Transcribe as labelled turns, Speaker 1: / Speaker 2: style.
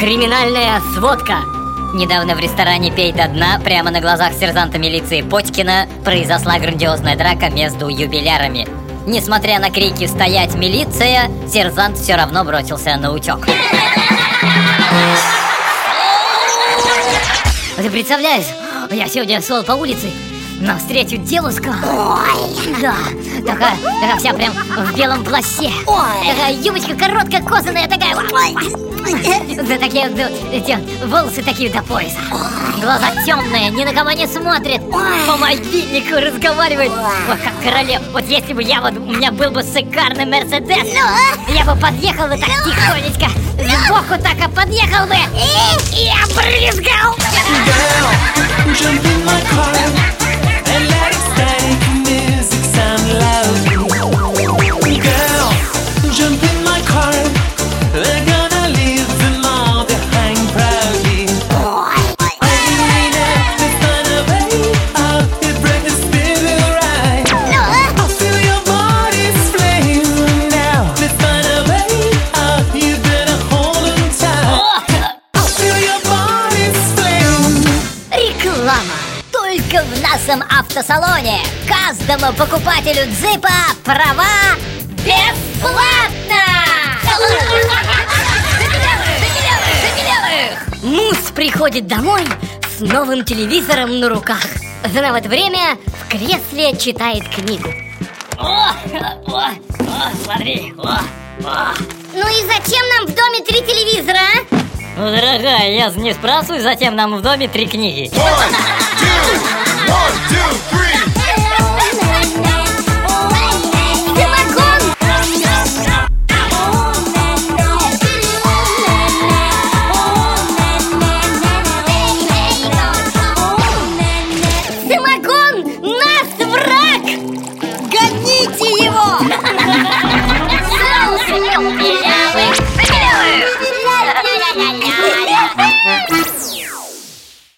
Speaker 1: Криминальная сводка. Недавно в ресторане «Пей до дна» прямо на глазах сержанта милиции Почкина произошла грандиозная драка между юбилярами. Несмотря на крики «Стоять, милиция!», сержант все равно бросился на утек. Ты представляешь, я сегодня шел по улице, навстречу девушка. Ой! Да, такая, такая вся прям в белом плаще. Ой! Такая юбочка короткая, косаная, такая. Ой! Да такие эти волосы такие до пояса. Глаза темные, ни на кого не смотрит. По мобильнику разговаривает. Вот как королев. Вот если бы я вот у меня был бы шикарный Мерседес, я бы подъехал бы так тихонечко. Сбоку так и подъехал бы. И я брызгал.
Speaker 2: Jump
Speaker 1: Реклама. Только в нашем автосалоне. Каждому покупателю джипа права бесплатно! Мус приходит домой с новым телевизором на руках. Жена в это время в кресле читает книгу. О, о, о, смотри, о, о. Ну и зачем нам в доме три телевизора? Дорогая, я не спрашиваю, затем нам в доме три книги.
Speaker 3: One, two, one.